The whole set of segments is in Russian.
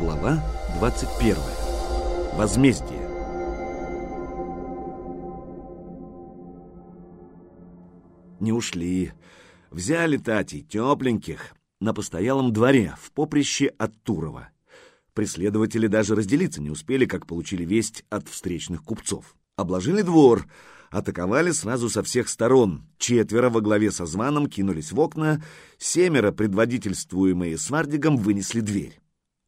Глава 21. Возмездие. Не ушли. Взяли Тати тепленьких на постоялом дворе в поприще от Турова. Преследователи даже разделиться не успели, как получили весть от встречных купцов. Обложили двор, атаковали сразу со всех сторон. Четверо во главе со званом кинулись в окна, семеро, предводительствуемые Свардигом, вынесли дверь.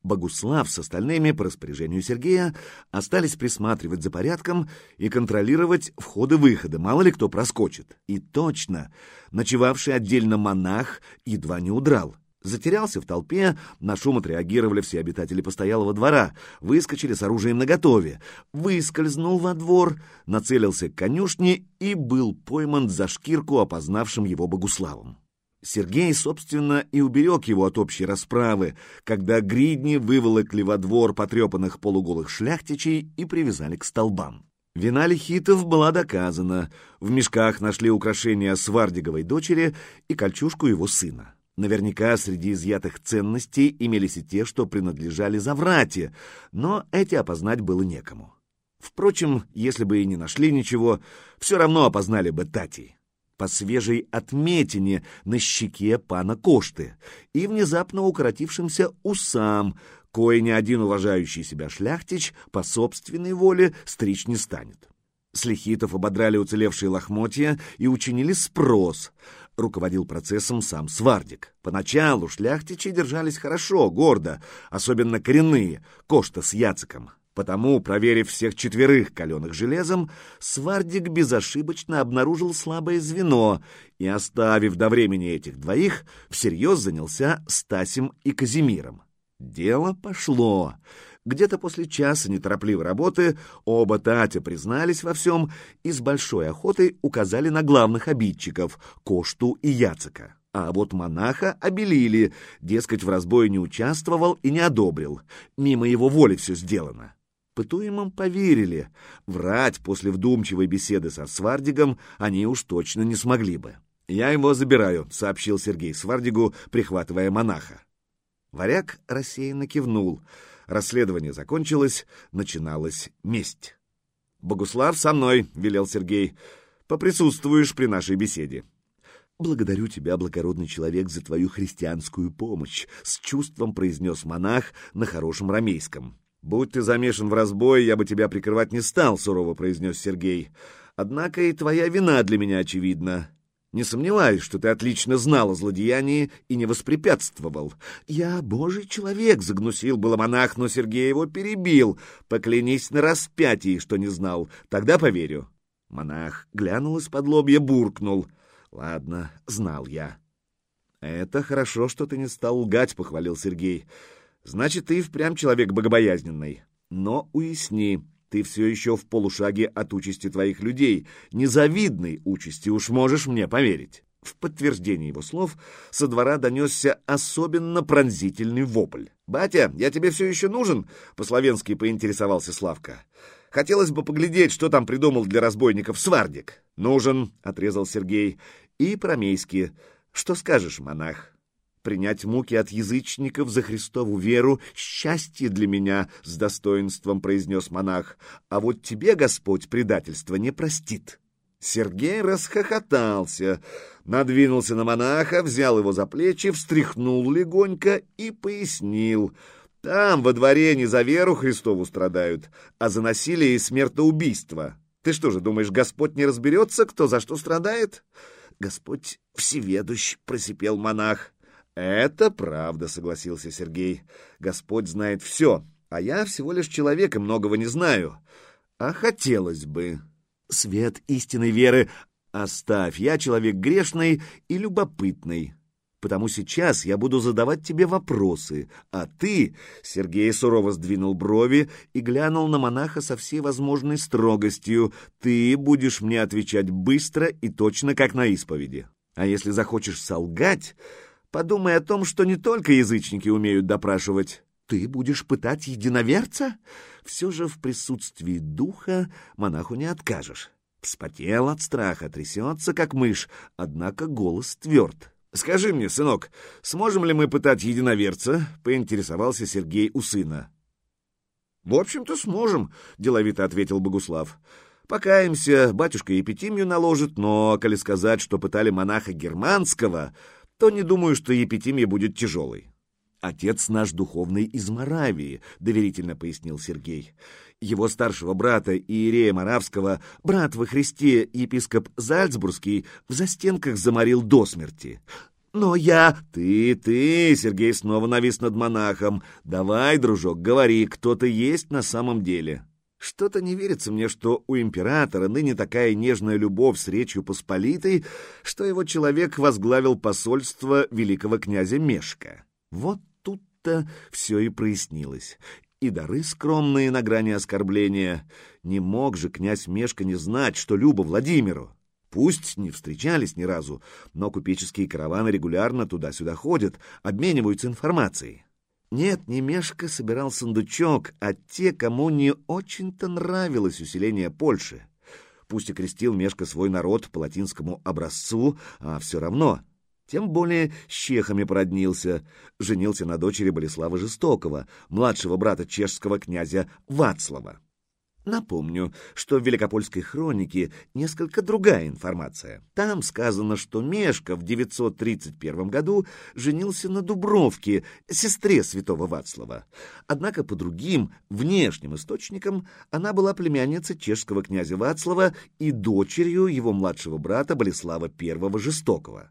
Богуслав с остальными по распоряжению Сергея остались присматривать за порядком и контролировать входы-выходы, мало ли кто проскочит. И точно, ночевавший отдельно монах едва не удрал. Затерялся в толпе, на шум отреагировали все обитатели постоялого двора, выскочили с оружием наготове, выскользнул во двор, нацелился к конюшне и был пойман за шкирку, опознавшим его Богуславом. Сергей, собственно, и уберег его от общей расправы, когда гридни выволокли во двор потрепанных полуголых шляхтичей и привязали к столбам. Вина Лихитов была доказана. В мешках нашли украшения Свардиговой дочери и кольчужку его сына. Наверняка среди изъятых ценностей имелись и те, что принадлежали Заврате, но эти опознать было некому. Впрочем, если бы и не нашли ничего, все равно опознали бы Тати по свежей отметине на щеке пана Кошты и внезапно укоротившимся усам, кое ни один уважающий себя шляхтич по собственной воле стричь не станет. С лихитов ободрали уцелевшие лохмотья и учинили спрос. Руководил процессом сам Свардик. Поначалу шляхтичи держались хорошо, гордо, особенно коренные, Кошта с Яциком. Потому, проверив всех четверых каленых железом, Свардик безошибочно обнаружил слабое звено и, оставив до времени этих двоих, всерьез занялся Стасем и Казимиром. Дело пошло. Где-то после часа неторопливой работы оба Татя признались во всем и с большой охотой указали на главных обидчиков — Кошту и Яцека. А вот монаха обелили, дескать, в разбое не участвовал и не одобрил. Мимо его воли все сделано. Пытуемым поверили. Врать после вдумчивой беседы со Свардигом они уж точно не смогли бы. «Я его забираю», — сообщил Сергей Свардигу, прихватывая монаха. Варяг рассеянно кивнул — Расследование закончилось, начиналась месть. «Богуслав со мной», — велел Сергей. «Поприсутствуешь при нашей беседе». «Благодарю тебя, благородный человек, за твою христианскую помощь», — с чувством произнес монах на хорошем рамейском. «Будь ты замешан в разбой, я бы тебя прикрывать не стал», — сурово произнес Сергей. «Однако и твоя вина для меня очевидна. Не сомневаюсь, что ты отлично знал о злодеянии и не воспрепятствовал. Я божий человек, — загнусил было монах, но Сергей его перебил. Поклянись на распятии, что не знал, тогда поверю. Монах глянул из-под лобья, буркнул. Ладно, знал я. Это хорошо, что ты не стал лгать, — похвалил Сергей. Значит, ты впрямь человек богобоязненный. Но уясни, ты все еще в полушаге от участи твоих людей, незавидной участи, уж можешь мне поверить. В подтверждение его слов со двора донесся особенно пронзительный вопль. «Батя, я тебе все еще нужен?» — по-словенски поинтересовался Славка. «Хотелось бы поглядеть, что там придумал для разбойников Свардик». «Нужен», — отрезал Сергей. «И промейски. Что скажешь, монах?» Принять муки от язычников за Христову веру — счастье для меня, — с достоинством произнес монах, — а вот тебе Господь предательство не простит. Сергей расхохотался, надвинулся на монаха, взял его за плечи, встряхнул легонько и пояснил. Там, во дворе, не за веру Христову страдают, а за насилие и смертоубийство. Ты что же, думаешь, Господь не разберется, кто за что страдает? Господь всеведущ, — просипел монах. «Это правда», — согласился Сергей. «Господь знает все, а я всего лишь человек и многого не знаю. А хотелось бы. Свет истинной веры оставь, я человек грешный и любопытный. Потому сейчас я буду задавать тебе вопросы, а ты...» Сергей сурово сдвинул брови и глянул на монаха со всей возможной строгостью. «Ты будешь мне отвечать быстро и точно, как на исповеди. А если захочешь солгать...» Подумай о том, что не только язычники умеют допрашивать. Ты будешь пытать единоверца? Все же в присутствии духа монаху не откажешь. Вспотел от страха, трясется, как мышь, однако голос тверд. «Скажи мне, сынок, сможем ли мы пытать единоверца?» — поинтересовался Сергей у сына. «В общем-то, сможем», — деловито ответил Богуслав. «Покаемся, батюшка епитимию наложит, но, коли сказать, что пытали монаха германского, то не думаю, что епитимия будет тяжелой». «Отец наш духовный из Моравии», — доверительно пояснил Сергей. «Его старшего брата Иерея Моравского, брат во Христе, епископ Зальцбургский, в застенках заморил до смерти. «Но я...» «Ты, ты...» — Сергей снова навис над монахом. «Давай, дружок, говори, кто ты есть на самом деле». Что-то не верится мне, что у императора ныне такая нежная любовь с Речью Посполитой, что его человек возглавил посольство великого князя Мешка. Вот тут-то все и прояснилось. И дары скромные на грани оскорбления. Не мог же князь Мешка не знать, что Люба Владимиру. Пусть не встречались ни разу, но купеческие караваны регулярно туда-сюда ходят, обмениваются информацией. Нет, не Мешка собирал сундучок, а те, кому не очень-то нравилось усиление Польши. Пусть и крестил Мешка свой народ по латинскому образцу, а все равно. Тем более с чехами породнился, женился на дочери Болеслава Жестокого, младшего брата чешского князя Вацлава. Напомню, что в Великопольской хронике несколько другая информация. Там сказано, что Мешка в 931 году женился на Дубровке, сестре святого Вацлава. Однако по другим, внешним источникам она была племянницей чешского князя Вацлава и дочерью его младшего брата Болеслава I Жестокого.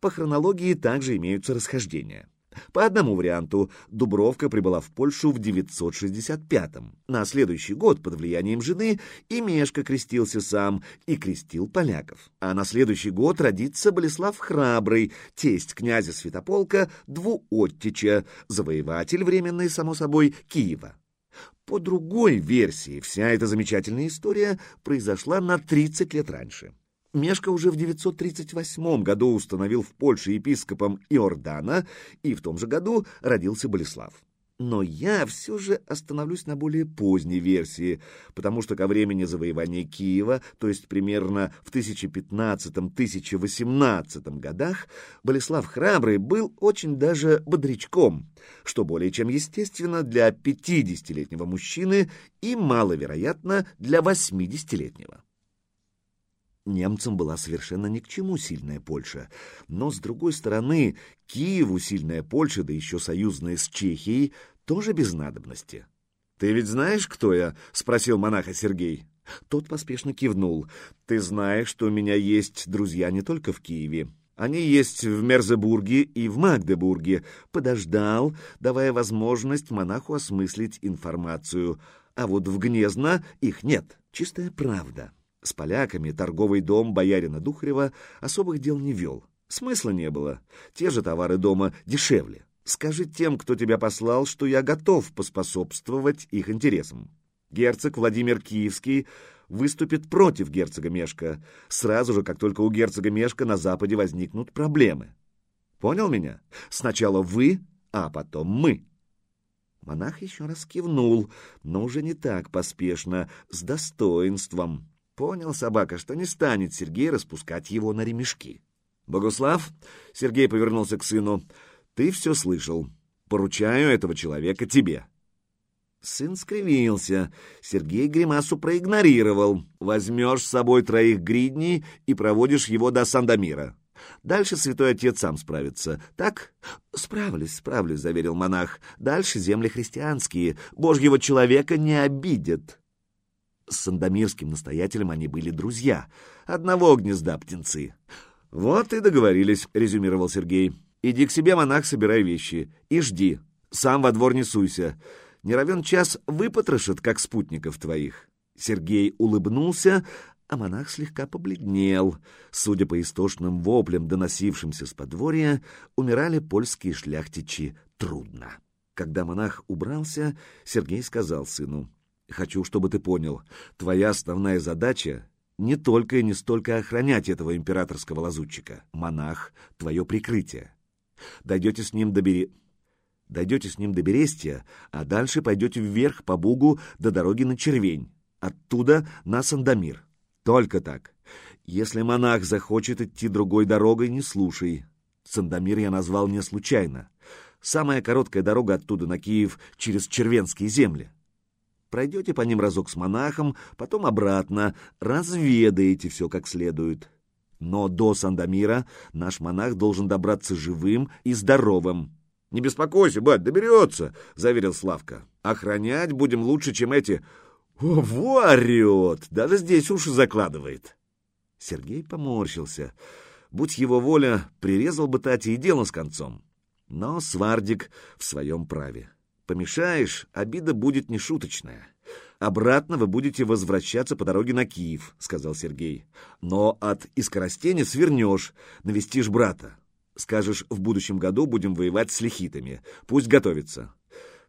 По хронологии также имеются расхождения. По одному варианту, Дубровка прибыла в Польшу в 965-м. На следующий год под влиянием жены и Мешка крестился сам и крестил поляков. А на следующий год родится Болеслав Храбрый, тесть князя Святополка Двуоттича, завоеватель временный, само собой, Киева. По другой версии, вся эта замечательная история произошла на 30 лет раньше. Мешка уже в 938 году установил в Польше епископом Иордана, и в том же году родился Болеслав. Но я все же остановлюсь на более поздней версии, потому что ко времени завоевания Киева, то есть примерно в 1015-1018 годах, Болеслав Храбрый был очень даже бодрячком, что более чем естественно для 50-летнего мужчины и маловероятно для 80-летнего. Немцам была совершенно ни к чему сильная Польша, но, с другой стороны, Киеву сильная Польша, да еще союзная с Чехией, тоже без надобности. «Ты ведь знаешь, кто я?» — спросил монаха Сергей. Тот поспешно кивнул. «Ты знаешь, что у меня есть друзья не только в Киеве. Они есть в Мерзебурге и в Магдебурге. Подождал, давая возможность монаху осмыслить информацию. А вот в Гнезно их нет. Чистая правда». С поляками торговый дом боярина Духарева особых дел не вел. Смысла не было. Те же товары дома дешевле. Скажи тем, кто тебя послал, что я готов поспособствовать их интересам. Герцог Владимир Киевский выступит против герцога Мешка, сразу же, как только у герцога Мешка на Западе возникнут проблемы. Понял меня? Сначала вы, а потом мы. Монах еще раз кивнул, но уже не так поспешно, с достоинством. Понял собака, что не станет Сергей распускать его на ремешки. «Богуслав», — Сергей повернулся к сыну, — «ты все слышал. Поручаю этого человека тебе». Сын скривился. Сергей гримасу проигнорировал. «Возьмешь с собой троих гридней и проводишь его до Сандомира. Дальше святой отец сам справится. Так? Справлюсь, справлюсь, заверил монах. Дальше земли христианские. Божьего человека не обидят. С сандомирским настоятелем они были друзья. Одного гнезда птенцы. «Вот и договорились», — резюмировал Сергей. «Иди к себе, монах, собирай вещи. И жди. Сам во двор не суйся. Не равен час выпотрошат, как спутников твоих». Сергей улыбнулся, а монах слегка побледнел. Судя по истошным воплям, доносившимся с подворья, умирали польские шляхтичи трудно. Когда монах убрался, Сергей сказал сыну — Хочу, чтобы ты понял, твоя основная задача не только и не столько охранять этого императорского лазутчика. Монах — твое прикрытие. Дойдете с ним до Бере... Дойдете с ним до Берестия, а дальше пойдете вверх по Бугу до дороги на Червень. Оттуда на Сандомир. Только так. Если монах захочет идти другой дорогой, не слушай. Сандомир я назвал не случайно. Самая короткая дорога оттуда на Киев через Червенские земли. Пройдете по ним разок с монахом, потом обратно, разведаете все как следует. Но до Сандомира наш монах должен добраться живым и здоровым. — Не беспокойся, бать, доберется, — заверил Славка. — Охранять будем лучше, чем эти... Во орет! Даже здесь уши закладывает. Сергей поморщился. Будь его воля, прирезал бы Тати и дело с концом. Но Свардик в своем праве. Помешаешь, обида будет нешуточная. Обратно вы будете возвращаться по дороге на Киев, сказал Сергей. Но от Искоростеня свернешь, навестишь брата. Скажешь, в будущем году будем воевать с лихитами. Пусть готовится.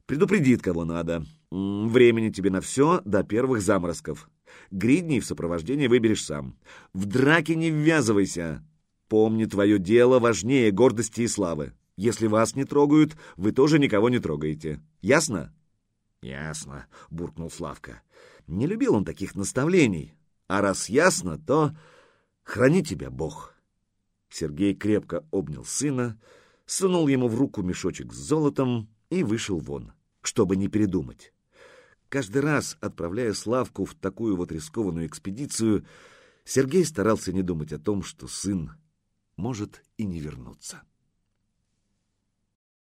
Предупредит, кого надо. Времени тебе на все до первых заморозков. Гридней в сопровождении выберешь сам. В драке не ввязывайся. Помни, твое дело важнее гордости и славы. Если вас не трогают, вы тоже никого не трогаете. Ясно? Ясно, буркнул Славка. Не любил он таких наставлений. А раз ясно, то храни тебя Бог. Сергей крепко обнял сына, сунул ему в руку мешочек с золотом и вышел вон, чтобы не передумать. Каждый раз, отправляя Славку в такую вот рискованную экспедицию, Сергей старался не думать о том, что сын может и не вернуться.